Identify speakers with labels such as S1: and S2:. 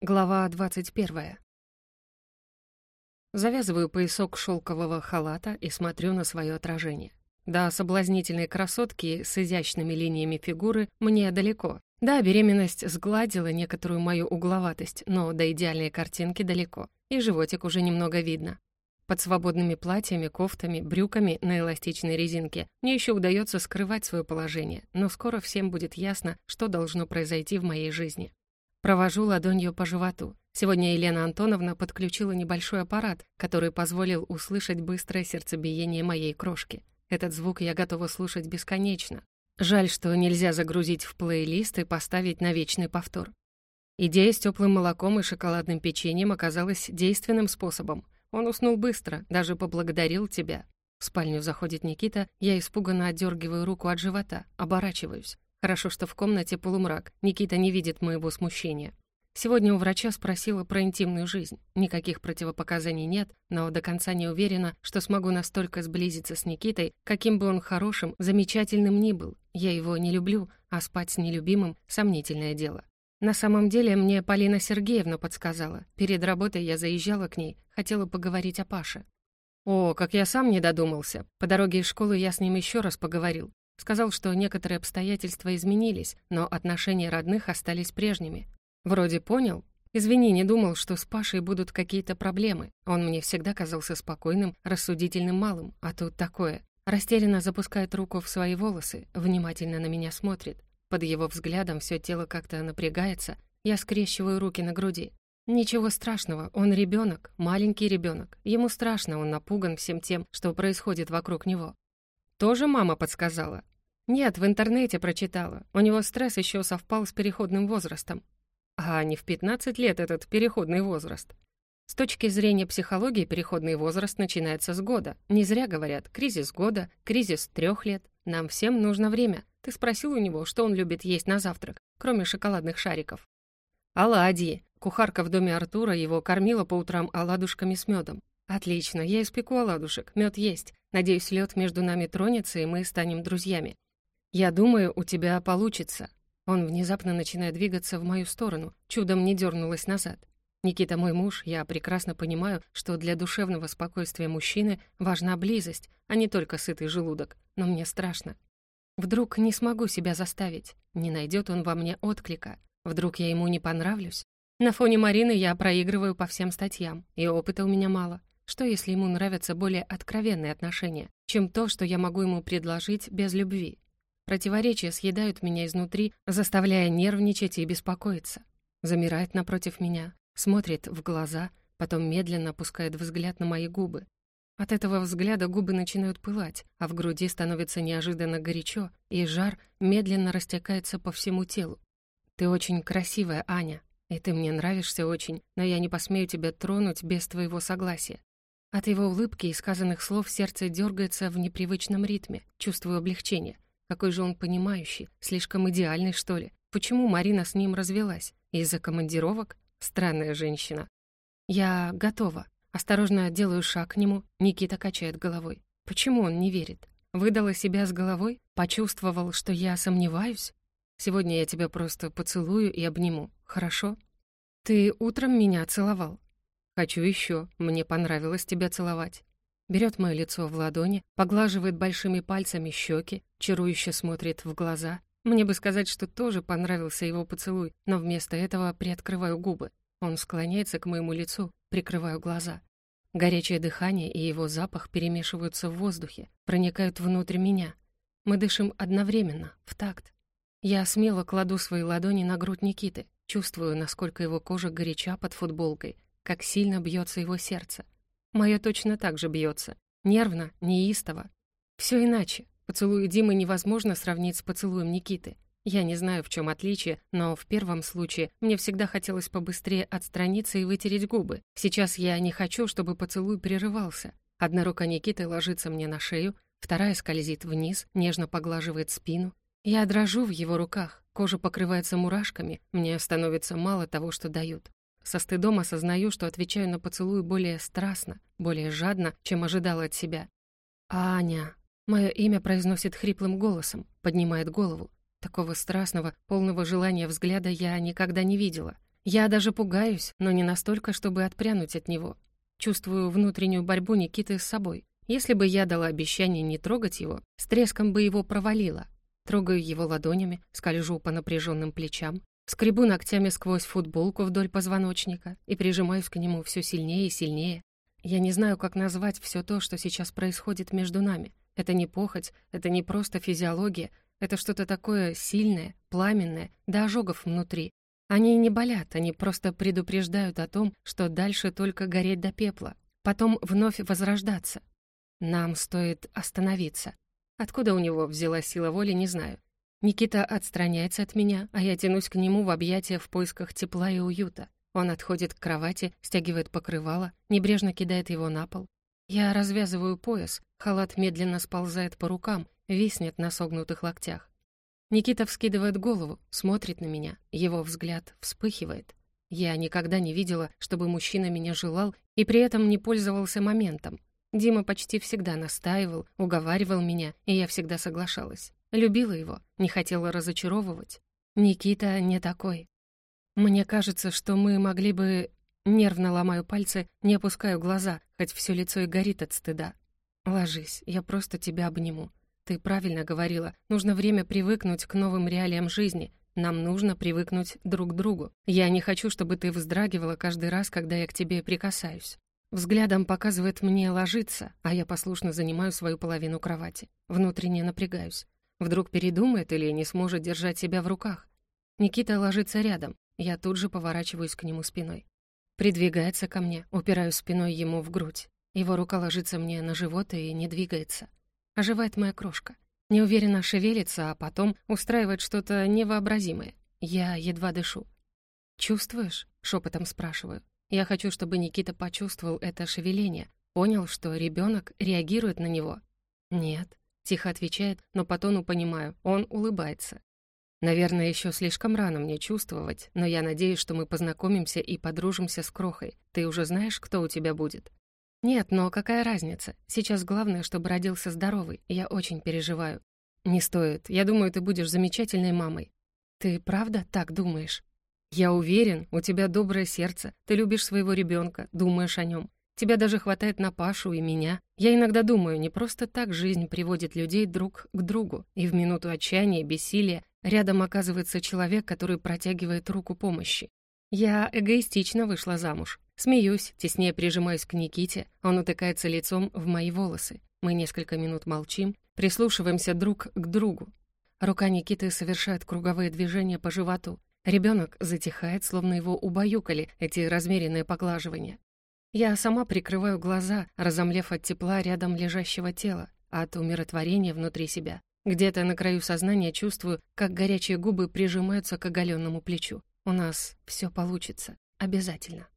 S1: Глава 21. Завязываю поясок шелкового халата и смотрю на свое отражение. До соблазнительной красотки с изящными линиями фигуры мне далеко. Да, беременность сгладила некоторую мою угловатость, но до идеальной картинки далеко, и животик уже немного видно. Под свободными платьями, кофтами, брюками на эластичной резинке мне еще удается скрывать свое положение, но скоро всем будет ясно, что должно произойти в моей жизни. Провожу ладонью по животу. Сегодня Елена Антоновна подключила небольшой аппарат, который позволил услышать быстрое сердцебиение моей крошки. Этот звук я готова слушать бесконечно. Жаль, что нельзя загрузить в плейлист и поставить на вечный повтор. Идея с теплым молоком и шоколадным печеньем оказалась действенным способом. Он уснул быстро, даже поблагодарил тебя. В спальню заходит Никита, я испуганно отдергиваю руку от живота, оборачиваюсь. Хорошо, что в комнате полумрак, Никита не видит моего смущения. Сегодня у врача спросила про интимную жизнь. Никаких противопоказаний нет, но до конца не уверена, что смогу настолько сблизиться с Никитой, каким бы он хорошим, замечательным ни был. Я его не люблю, а спать с нелюбимым — сомнительное дело. На самом деле мне Полина Сергеевна подсказала. Перед работой я заезжала к ней, хотела поговорить о Паше. О, как я сам не додумался. По дороге из школы я с ним еще раз поговорил. Сказал, что некоторые обстоятельства изменились, но отношения родных остались прежними. Вроде понял. Извини, не думал, что с Пашей будут какие-то проблемы. Он мне всегда казался спокойным, рассудительным малым, а тут такое. Растерянно запускает руку в свои волосы, внимательно на меня смотрит. Под его взглядом все тело как-то напрягается, я скрещиваю руки на груди. Ничего страшного, он ребенок, маленький ребенок. Ему страшно, он напуган всем тем, что происходит вокруг него. Тоже мама подсказала? Нет, в интернете прочитала. У него стресс еще совпал с переходным возрастом. А не в 15 лет этот переходный возраст. С точки зрения психологии переходный возраст начинается с года. Не зря говорят кризис года, кризис трех лет. Нам всем нужно время. Ты спросил у него, что он любит есть на завтрак, кроме шоколадных шариков. Оладьи. Кухарка в доме Артура его кормила по утрам оладушками с медом. Отлично, я испеку оладушек, мед есть. Надеюсь, лед между нами тронется, и мы станем друзьями. «Я думаю, у тебя получится». Он внезапно начинает двигаться в мою сторону, чудом не дернулась назад. Никита мой муж, я прекрасно понимаю, что для душевного спокойствия мужчины важна близость, а не только сытый желудок, но мне страшно. Вдруг не смогу себя заставить, не найдет он во мне отклика, вдруг я ему не понравлюсь. На фоне Марины я проигрываю по всем статьям, и опыта у меня мало. Что, если ему нравятся более откровенные отношения, чем то, что я могу ему предложить без любви? Противоречия съедают меня изнутри, заставляя нервничать и беспокоиться. Замирает напротив меня, смотрит в глаза, потом медленно опускает взгляд на мои губы. От этого взгляда губы начинают пылать, а в груди становится неожиданно горячо, и жар медленно растекается по всему телу. «Ты очень красивая, Аня, и ты мне нравишься очень, но я не посмею тебя тронуть без твоего согласия». От его улыбки и сказанных слов сердце дергается в непривычном ритме, чувствую облегчение — какой же он понимающий, слишком идеальный, что ли. Почему Марина с ним развелась? Из-за командировок? Странная женщина. Я готова. Осторожно делаю шаг к нему. Никита качает головой. Почему он не верит? Выдала себя с головой? Почувствовал, что я сомневаюсь? Сегодня я тебя просто поцелую и обниму. Хорошо? Ты утром меня целовал. Хочу еще. Мне понравилось тебя целовать. Берет мое лицо в ладони, поглаживает большими пальцами щеки, чарующе смотрит в глаза. Мне бы сказать, что тоже понравился его поцелуй, но вместо этого приоткрываю губы. Он склоняется к моему лицу, прикрываю глаза. Горячее дыхание и его запах перемешиваются в воздухе, проникают внутрь меня. Мы дышим одновременно, в такт. Я смело кладу свои ладони на грудь Никиты, чувствую, насколько его кожа горяча под футболкой, как сильно бьется его сердце. Моё точно так же бьется. Нервно, неистово. Все иначе. Поцелуй Димы невозможно сравнить с поцелуем Никиты. Я не знаю, в чем отличие, но в первом случае мне всегда хотелось побыстрее отстраниться и вытереть губы. Сейчас я не хочу, чтобы поцелуй прерывался. Одна рука Никиты ложится мне на шею, вторая скользит вниз, нежно поглаживает спину. Я дрожу в его руках, кожа покрывается мурашками, мне становится мало того, что дают. Со стыдом осознаю, что отвечаю на поцелуй более страстно, более жадно, чем ожидала от себя. «Аня!» Мое имя произносит хриплым голосом, поднимает голову. Такого страстного, полного желания взгляда я никогда не видела. Я даже пугаюсь, но не настолько, чтобы отпрянуть от него. Чувствую внутреннюю борьбу Никиты с собой. Если бы я дала обещание не трогать его, с треском бы его провалила. Трогаю его ладонями, скольжу по напряженным плечам, скребу ногтями сквозь футболку вдоль позвоночника и прижимаюсь к нему все сильнее и сильнее. Я не знаю, как назвать все то, что сейчас происходит между нами. Это не похоть, это не просто физиология, это что-то такое сильное, пламенное, до ожогов внутри. Они не болят, они просто предупреждают о том, что дальше только гореть до пепла, потом вновь возрождаться. Нам стоит остановиться. Откуда у него взялась сила воли, не знаю. Никита отстраняется от меня, а я тянусь к нему в объятия в поисках тепла и уюта. Он отходит к кровати, стягивает покрывало, небрежно кидает его на пол. Я развязываю пояс, халат медленно сползает по рукам, виснет на согнутых локтях. Никита вскидывает голову, смотрит на меня, его взгляд вспыхивает. Я никогда не видела, чтобы мужчина меня желал и при этом не пользовался моментом. Дима почти всегда настаивал, уговаривал меня, и я всегда соглашалась. Любила его, не хотела разочаровывать. Никита не такой. Мне кажется, что мы могли бы... Нервно ломаю пальцы, не опускаю глаза, хоть все лицо и горит от стыда. Ложись, я просто тебя обниму. Ты правильно говорила, нужно время привыкнуть к новым реалиям жизни. Нам нужно привыкнуть друг к другу. Я не хочу, чтобы ты вздрагивала каждый раз, когда я к тебе прикасаюсь. Взглядом показывает мне ложиться, а я послушно занимаю свою половину кровати. Внутренне напрягаюсь. Вдруг передумает или не сможет держать себя в руках. Никита ложится рядом. Я тут же поворачиваюсь к нему спиной. Придвигается ко мне, упираю спиной ему в грудь. Его рука ложится мне на живот и не двигается. Оживает моя крошка. Неуверенно шевелится, а потом устраивает что-то невообразимое. Я едва дышу. «Чувствуешь?» — шепотом спрашиваю. Я хочу, чтобы Никита почувствовал это шевеление, понял, что ребенок реагирует на него. «Нет», — тихо отвечает, но по тону понимаю, он улыбается. Наверное, еще слишком рано мне чувствовать, но я надеюсь, что мы познакомимся и подружимся с Крохой. Ты уже знаешь, кто у тебя будет? «Нет, но какая разница? Сейчас главное, чтобы родился здоровый. Я очень переживаю». «Не стоит. Я думаю, ты будешь замечательной мамой». «Ты правда так думаешь?» «Я уверен, у тебя доброе сердце. Ты любишь своего ребенка, думаешь о нем. Тебя даже хватает на Пашу и меня. Я иногда думаю, не просто так жизнь приводит людей друг к другу, и в минуту отчаяния бессилия рядом оказывается человек, который протягивает руку помощи. Я эгоистично вышла замуж. Смеюсь, теснее прижимаюсь к Никите, он утыкается лицом в мои волосы. Мы несколько минут молчим, прислушиваемся друг к другу. Рука Никиты совершает круговые движения по животу. Ребенок затихает, словно его убаюкали эти размеренные поглаживания. Я сама прикрываю глаза, разомлев от тепла рядом лежащего тела, от умиротворения внутри себя. Где-то на краю сознания чувствую, как горячие губы прижимаются к оголенному плечу. У нас все получится. Обязательно.